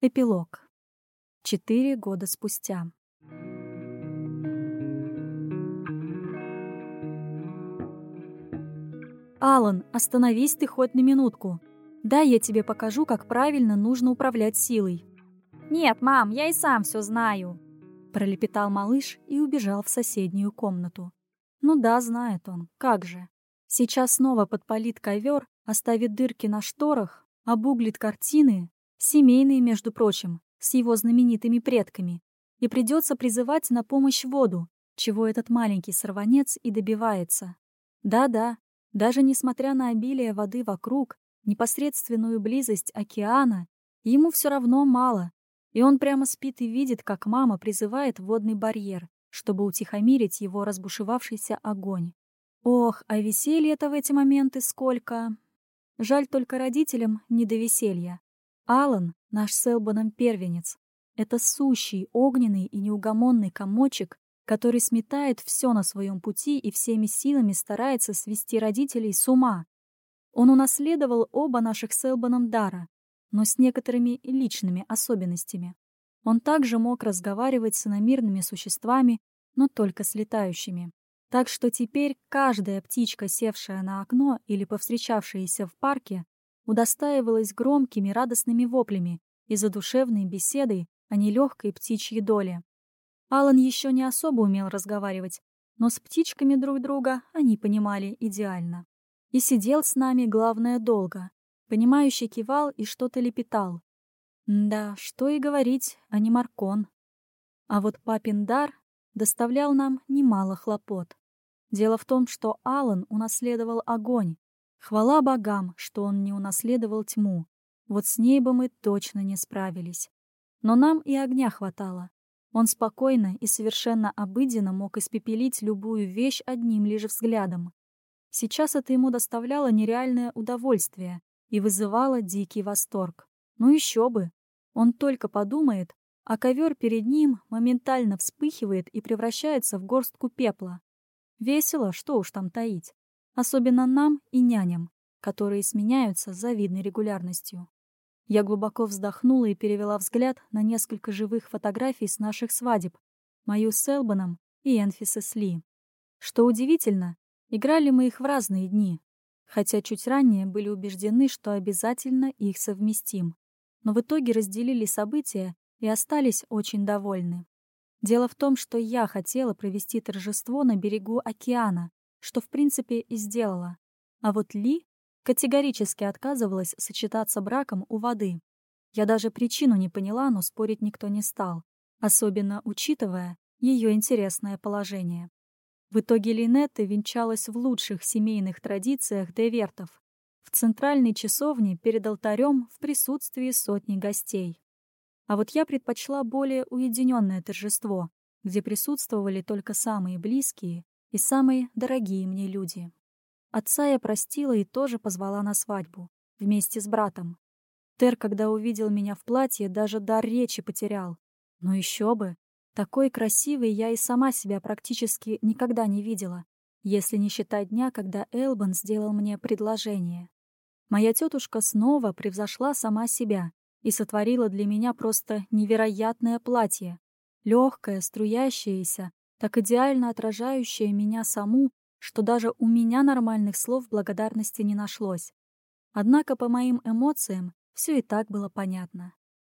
Эпилог. Четыре года спустя. «Алан, остановись ты хоть на минутку. Да, я тебе покажу, как правильно нужно управлять силой». «Нет, мам, я и сам все знаю», — пролепетал малыш и убежал в соседнюю комнату. Ну да, знает он, как же. Сейчас снова подпалит ковер, оставит дырки на шторах, обуглит картины, семейные, между прочим, с его знаменитыми предками, и придется призывать на помощь воду, чего этот маленький сорванец и добивается. Да-да, даже несмотря на обилие воды вокруг, непосредственную близость океана, ему все равно мало, и он прямо спит и видит, как мама призывает водный барьер, чтобы утихомирить его разбушевавшийся огонь. Ох, а веселья-то в эти моменты сколько! Жаль только родителям не до веселья. Алан, наш с Элбаном первенец, это сущий, огненный и неугомонный комочек, который сметает все на своем пути и всеми силами старается свести родителей с ума. Он унаследовал оба наших с Элбаном дара, но с некоторыми личными особенностями. Он также мог разговаривать с иномирными существами, но только с летающими. Так что теперь каждая птичка, севшая на окно или повстречавшаяся в парке, удостаивалась громкими радостными воплями и задушевной беседой о нелегкой птичьей доле. Алан еще не особо умел разговаривать, но с птичками друг друга они понимали идеально. И сидел с нами, главное, долго. Понимающий кивал и что-то лепетал. Да, что и говорить, а не Маркон. А вот папин дар доставлял нам немало хлопот. Дело в том, что Алан унаследовал огонь. Хвала богам, что он не унаследовал тьму. Вот с ней бы мы точно не справились. Но нам и огня хватало. Он спокойно и совершенно обыденно мог испепелить любую вещь одним лишь взглядом. Сейчас это ему доставляло нереальное удовольствие и вызывало дикий восторг. Ну еще бы! Он только подумает, а ковер перед ним моментально вспыхивает и превращается в горстку пепла. Весело, что уж там таить. Особенно нам и няням, которые сменяются с завидной регулярностью. Я глубоко вздохнула и перевела взгляд на несколько живых фотографий с наших свадеб, мою с Элбаном и Энфиса с Ли. Что удивительно, играли мы их в разные дни, хотя чуть ранее были убеждены, что обязательно их совместим. Но в итоге разделили события и остались очень довольны. Дело в том, что я хотела провести торжество на берегу океана, что в принципе и сделала. А вот Ли категорически отказывалась сочетаться браком у воды. Я даже причину не поняла, но спорить никто не стал, особенно учитывая ее интересное положение. В итоге Линетта венчалась в лучших семейных традициях девертов, в центральной часовне перед алтарем в присутствии сотни гостей. А вот я предпочла более уединенное торжество, где присутствовали только самые близкие и самые дорогие мне люди. Отца я простила и тоже позвала на свадьбу, вместе с братом. Тер, когда увидел меня в платье, даже дар речи потерял. Но еще бы! Такой красивой я и сама себя практически никогда не видела, если не считать дня, когда Элбан сделал мне предложение. Моя тетушка снова превзошла сама себя и сотворила для меня просто невероятное платье. Легкое, струящееся, так идеально отражающее меня саму, что даже у меня нормальных слов благодарности не нашлось. Однако по моим эмоциям все и так было понятно.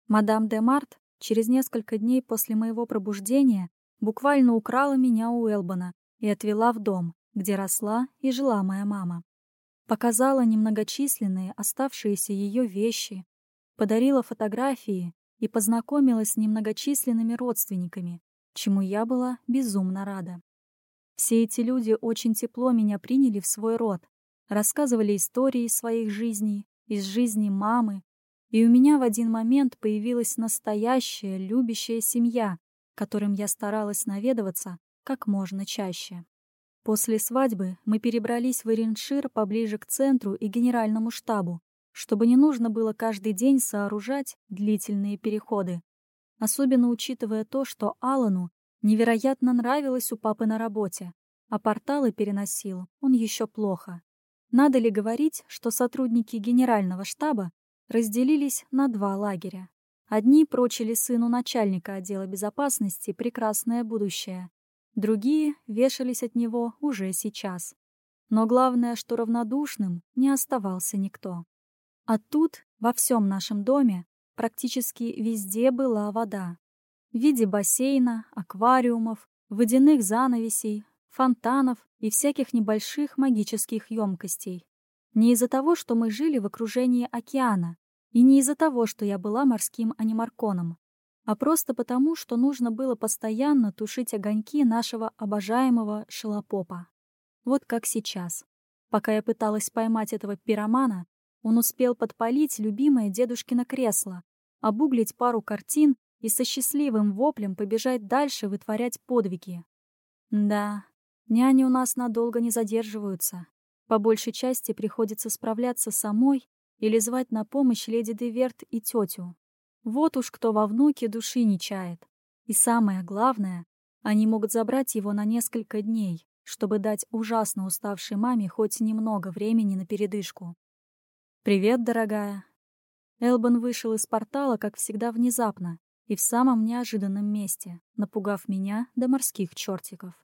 Мадам де Март через несколько дней после моего пробуждения буквально украла меня у Элбана и отвела в дом, где росла и жила моя мама. Показала немногочисленные оставшиеся ее вещи, подарила фотографии и познакомилась с немногочисленными родственниками, чему я была безумно рада. Все эти люди очень тепло меня приняли в свой род, рассказывали истории своих жизней, из жизни мамы, и у меня в один момент появилась настоящая любящая семья, которым я старалась наведываться как можно чаще. После свадьбы мы перебрались в Ириншир поближе к центру и генеральному штабу, чтобы не нужно было каждый день сооружать длительные переходы. Особенно учитывая то, что Алану невероятно нравилось у папы на работе, а порталы переносил он еще плохо. Надо ли говорить, что сотрудники генерального штаба разделились на два лагеря? Одни прочили сыну начальника отдела безопасности прекрасное будущее, другие вешались от него уже сейчас. Но главное, что равнодушным не оставался никто. А тут, во всем нашем доме, практически везде была вода. В виде бассейна, аквариумов, водяных занавесей, фонтанов и всяких небольших магических емкостей. Не из-за того, что мы жили в окружении океана, и не из-за того, что я была морским анимарконом, а просто потому, что нужно было постоянно тушить огоньки нашего обожаемого шелопопа. Вот как сейчас. Пока я пыталась поймать этого пиромана, он успел подпалить любимое дедушкино кресло, обуглить пару картин и со счастливым воплем побежать дальше вытворять подвиги. Да, няни у нас надолго не задерживаются. По большей части приходится справляться самой или звать на помощь леди Деверт и тетю. Вот уж кто во внуке души не чает. И самое главное, они могут забрать его на несколько дней, чтобы дать ужасно уставшей маме хоть немного времени на передышку. «Привет, дорогая». Элбан вышел из портала, как всегда, внезапно и в самом неожиданном месте, напугав меня до морских чертиков.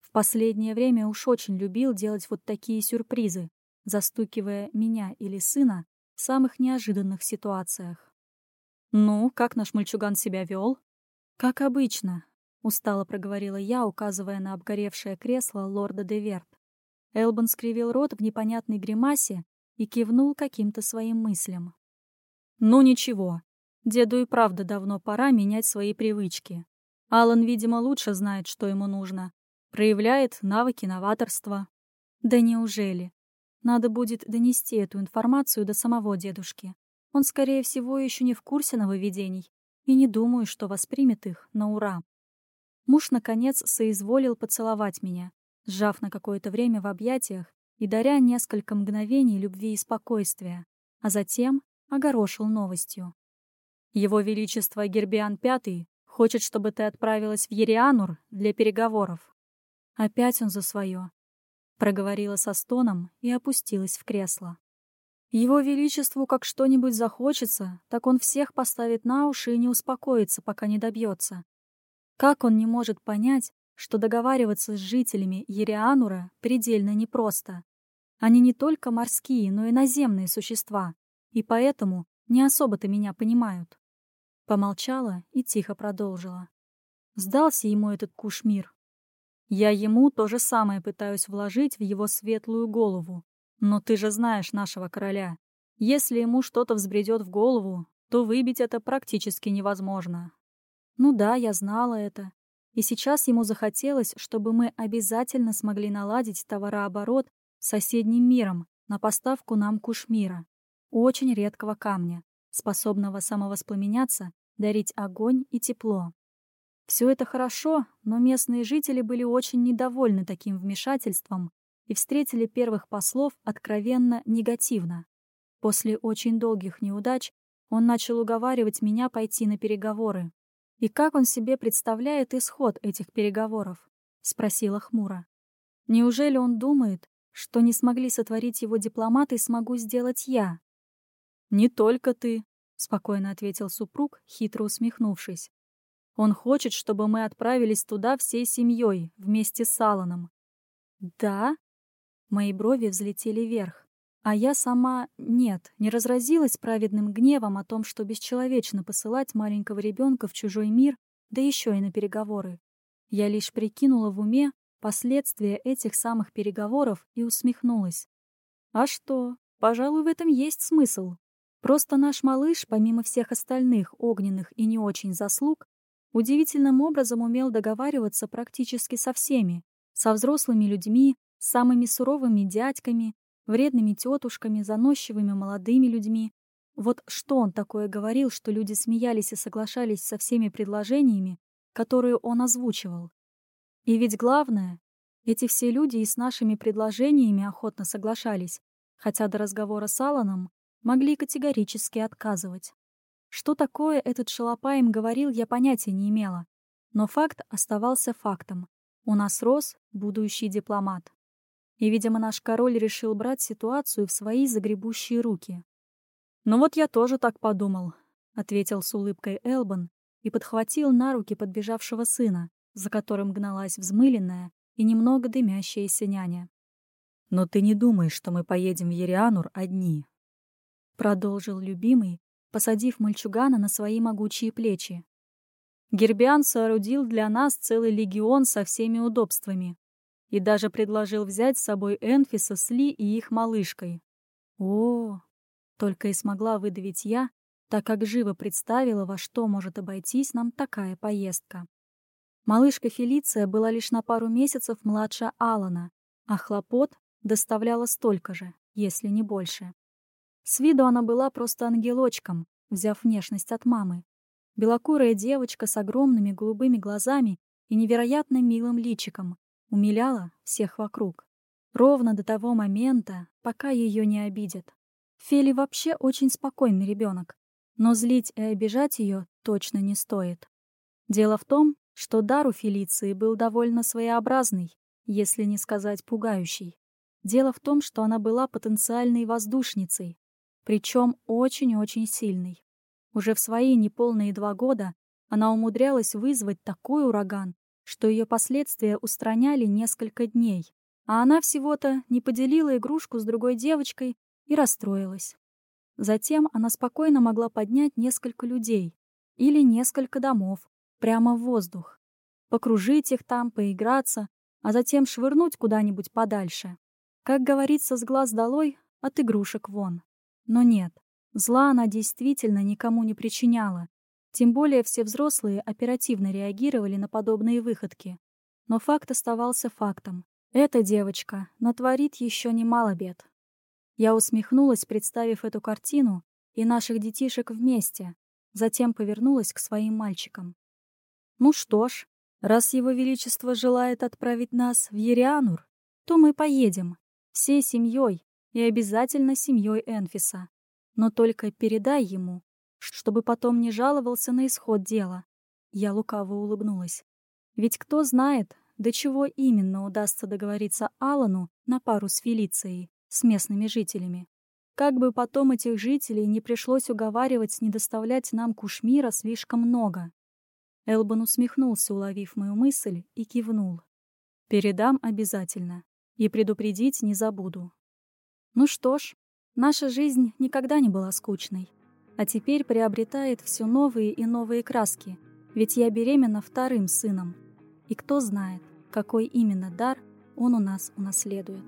В последнее время уж очень любил делать вот такие сюрпризы, застукивая меня или сына в самых неожиданных ситуациях. «Ну, как наш мальчуган себя вел?» «Как обычно», — устало проговорила я, указывая на обгоревшее кресло лорда де Верт. Элбан скривил рот в непонятной гримасе и кивнул каким-то своим мыслям. «Ну ничего, деду и правда давно пора менять свои привычки. Алан, видимо, лучше знает, что ему нужно. Проявляет навыки новаторства». «Да неужели?» Надо будет донести эту информацию до самого дедушки. Он, скорее всего, еще не в курсе нововведений, и не думаю, что воспримет их на ура. Муж, наконец, соизволил поцеловать меня, сжав на какое-то время в объятиях и даря несколько мгновений любви и спокойствия, а затем огорошил новостью. Его Величество Гербиан Пятый хочет, чтобы ты отправилась в Ерианур для переговоров. Опять он за свое проговорила со стоном и опустилась в кресло. Его Величеству как что-нибудь захочется, так он всех поставит на уши и не успокоится, пока не добьется. Как он не может понять, что договариваться с жителями Ерианура предельно непросто? Они не только морские, но и наземные существа, и поэтому не особо-то меня понимают. Помолчала и тихо продолжила. Сдался ему этот кушмир, я ему то же самое пытаюсь вложить в его светлую голову. Но ты же знаешь нашего короля. Если ему что-то взбредет в голову, то выбить это практически невозможно. Ну да, я знала это. И сейчас ему захотелось, чтобы мы обязательно смогли наладить товарооборот с соседним миром на поставку нам кушмира, очень редкого камня, способного самовоспламеняться, дарить огонь и тепло. Все это хорошо, но местные жители были очень недовольны таким вмешательством и встретили первых послов откровенно негативно. После очень долгих неудач он начал уговаривать меня пойти на переговоры. «И как он себе представляет исход этих переговоров?» — спросила хмуро. «Неужели он думает, что не смогли сотворить его дипломаты, смогу сделать я?» «Не только ты», — спокойно ответил супруг, хитро усмехнувшись. Он хочет, чтобы мы отправились туда всей семьей, вместе с Аланом. Да? Мои брови взлетели вверх. А я сама... Нет, не разразилась праведным гневом о том, что бесчеловечно посылать маленького ребенка в чужой мир, да еще и на переговоры. Я лишь прикинула в уме последствия этих самых переговоров и усмехнулась. А что? Пожалуй, в этом есть смысл. Просто наш малыш, помимо всех остальных огненных и не очень заслуг, удивительным образом умел договариваться практически со всеми, со взрослыми людьми, с самыми суровыми дядьками, вредными тетушками, заносчивыми молодыми людьми. Вот что он такое говорил, что люди смеялись и соглашались со всеми предложениями, которые он озвучивал. И ведь главное, эти все люди и с нашими предложениями охотно соглашались, хотя до разговора с Аланом могли категорически отказывать. Что такое этот шалопай им говорил, я понятия не имела. Но факт оставался фактом. У нас рос будущий дипломат. И, видимо, наш король решил брать ситуацию в свои загребущие руки. Ну вот я тоже так подумал. ответил с улыбкой Элбан и подхватил на руки подбежавшего сына, за которым гналась взмыленная и немного дымящаяся няня. «Но ты не думаешь, что мы поедем в Ерианур одни?» Продолжил любимый, посадив мальчугана на свои могучие плечи. Гербиан соорудил для нас целый легион со всеми удобствами и даже предложил взять с собой Энфиса с Ли и их малышкой. О, только и смогла выдавить я, так как живо представила, во что может обойтись нам такая поездка. Малышка Фелиция была лишь на пару месяцев младше Алана, а хлопот доставляла столько же, если не больше. С виду она была просто ангелочком, взяв внешность от мамы. Белокурая девочка с огромными голубыми глазами и невероятно милым личиком умиляла всех вокруг. Ровно до того момента, пока ее не обидят. Фели вообще очень спокойный ребенок, но злить и обижать ее точно не стоит. Дело в том, что дар у Фелиции был довольно своеобразный, если не сказать пугающий. Дело в том, что она была потенциальной воздушницей, причем очень-очень сильной. Уже в свои неполные два года она умудрялась вызвать такой ураган, что ее последствия устраняли несколько дней, а она всего-то не поделила игрушку с другой девочкой и расстроилась. Затем она спокойно могла поднять несколько людей или несколько домов прямо в воздух, покружить их там, поиграться, а затем швырнуть куда-нибудь подальше. Как говорится, с глаз долой, от игрушек вон. Но нет, зла она действительно никому не причиняла, тем более все взрослые оперативно реагировали на подобные выходки. Но факт оставался фактом. Эта девочка натворит еще немало бед. Я усмехнулась, представив эту картину и наших детишек вместе, затем повернулась к своим мальчикам. «Ну что ж, раз Его Величество желает отправить нас в Ерианур, то мы поедем, всей семьей и обязательно семьей Энфиса. Но только передай ему, чтобы потом не жаловался на исход дела». Я лукаво улыбнулась. Ведь кто знает, до чего именно удастся договориться Алану на пару с Фелицией с местными жителями. Как бы потом этих жителей не пришлось уговаривать не доставлять нам кушмира слишком много. Элбан усмехнулся, уловив мою мысль, и кивнул. «Передам обязательно. И предупредить не забуду». Ну что ж, наша жизнь никогда не была скучной. А теперь приобретает все новые и новые краски, ведь я беременна вторым сыном. И кто знает, какой именно дар он у нас унаследует.